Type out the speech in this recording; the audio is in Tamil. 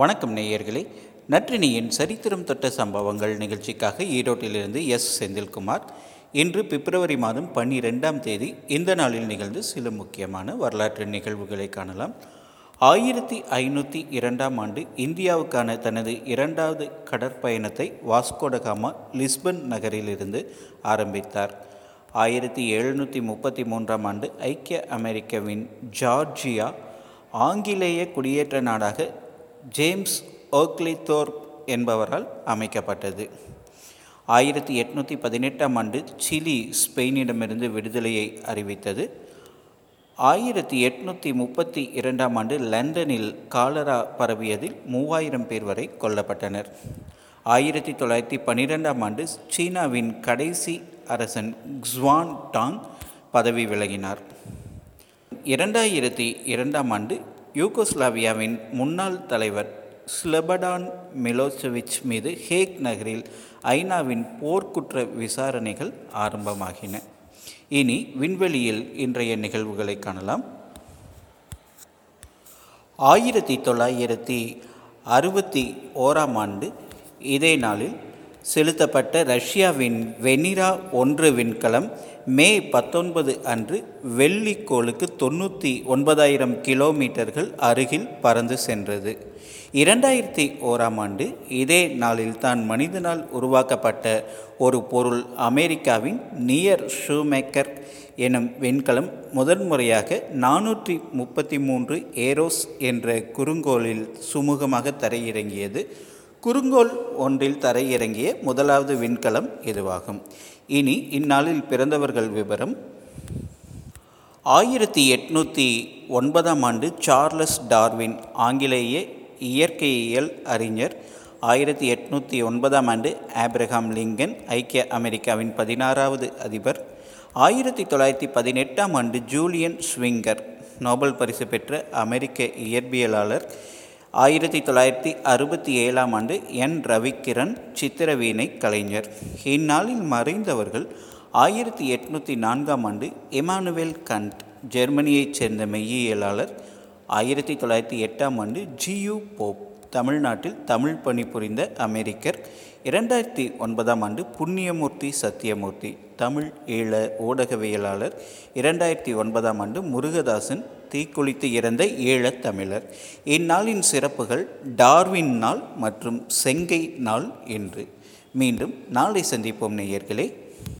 வணக்கம் நேயர்களே. நற்றினியின் சரித்திரம் தொட்ட சம்பவங்கள் நிகழ்ச்சிக்காக ஈரோட்டிலிருந்து எஸ். செந்தில்குமார். இன்று பிப்ரவரி மாதம் பன்னிரெண்டாம் தேதி இந்த நாளில் நிகழ்ந்து சில முக்கியமான வரலாற்று நிகழ்வுகளை காணலாம். ஆயிரத்தி ஐநூற்றி இரண்டாம் ஆண்டு இந்தியாவுக்கான தனது இரண்டாவது கடற்பயணத்தை வாஸ்கோடகாமா லிஸ்பன் நகரிலிருந்து ஆரம்பித்தார். ஆயிரத்தி எழுநூற்றி முப்பத்தி மூன்றாம் ஆண்டு ஐக்கிய அமெரிக்காவின் ஜார்ஜியா ஆங்கிலேய குடியேற்ற நாடாக ஜேம்ஸ் ஓக்லித்தோர்ப் என்பவரால் அமைக்கப்பட்டது. ஆயிரத்தி எட்நூற்றி பதினெட்டாம் ஆண்டு சிலி ஸ்பெயினிடமிருந்து விடுதலையை அறிவித்தது. ஆயிரத்தி எட்நூற்றி முப்பத்தி இரண்டாம் ஆண்டு லண்டனில் காலரா பரவியதில் மூவாயிரம் பேர் வரை கொல்லப்பட்டனர். ஆயிரத்தி தொள்ளாயிரத்தி பன்னிரெண்டாம் ஆண்டு சீனாவின் கடைசி அரசன் குஸ்வான் டாங் பதவி விலகினார். இரண்டாயிரத்தி இரண்டாம் ஆண்டு யூகோஸ்லாவியாவின் முன்னாள் தலைவர் ஸ்லெபடான் மிலோசெவிச் மீது ஹேக் நகரில் ஐநாவின் போர்க்குற்ற விசாரணைகள் ஆரம்பமாகின. இனி விண்வெளியில் இன்றைய நிகழ்வுகளை காணலாம். ஆயிரத்தி தொள்ளாயிரத்தி அறுபத்தி ஓராம் ஆண்டு இதே நாளில் செலுத்தப்பட்ட ரஷ்யாவின் வெனிரா ஒன்று விண்கலம் மே பத்தொன்பது அன்று வெள்ளிக்கோளுக்கு தொண்ணூற்றி ஒன்பதாயிரம் கிலோமீட்டர்கள் அருகில் பறந்து சென்றது. இரண்டாயிரத்தி ஓராம் ஆண்டு இதே நாளில் தான் மனிதனால் உருவாக்கப்பட்ட ஒரு பொருள் அமெரிக்காவின் நியர் ஷூமேக்கர் எனும் விண்கலம் முதன்முறையாக நானூற்றி முப்பத்தி மூன்று ஏரோஸ் என்ற குறுங்கோளில் சுமூகமாக தரையிறங்கியது. குறுங்கோல் ஒன்றில் தரையிறங்கிய முதலாவது விண்கலம் இதுவாகும். இனி இந்நாளில் பிறந்தவர்கள் விவரம் ஆயிரத்தி எட்நூற்றி ஒன்பதாம் ஆண்டு சார்லஸ் டார்வின் ஆங்கிலேய இயற்கையியல் அறிஞர். ஆயிரத்தி எட்நூற்றி ஒன்பதாம் ஆண்டு ஆப்ரஹாம் லிங்கன் ஐக்கிய அமெரிக்காவின் பதினாறாவது அதிபர். ஆயிரத்தி தொள்ளாயிரத்தி பதினெட்டாம் ஆண்டு ஜூலியன் ஸ்விங்கர் நோபல் பரிசு பெற்ற அமெரிக்க இயற்பியலாளர். ஆயிரத்தி தொள்ளாயிரத்தி அறுபத்தி ஏழாம் ஆண்டு என். ரவிக்கிரண் சித்திரவீணை கலைஞர். இந்நாளில் மறைந்தவர்கள் ஆயிரத்தி எட்நூற்றி நான்காம் ஆண்டு இமானுவேல் கண்ட் ஜெர்மனியைச் சேர்ந்த மெய்யியலாளர். ஆயிரத்தி தொள்ளாயிரத்தி எட்டாம் ஆண்டு ஜியு போப் தமிழ்நாட்டில் தமிழ் பணிபுரிந்த அமெரிக்கர். இரண்டாயிரத்தி ஒன்பதாம் ஆண்டு புண்ணியமூர்த்தி சத்தியமூர்த்தி தமிழ் ஈழ ஊடகவியலாளர். இரண்டாயிரத்தி ஒன்பதாம் ஆண்டு முருகதாசன் தீக்குளித்து இறந்த ஈழத் தமிழர். இந்நாளின் சிறப்புகள் டார்வின் நாள் மற்றும் செங்கை நாள் என்று. மீண்டும் நாளை சந்திப்போம் நேயர்களே.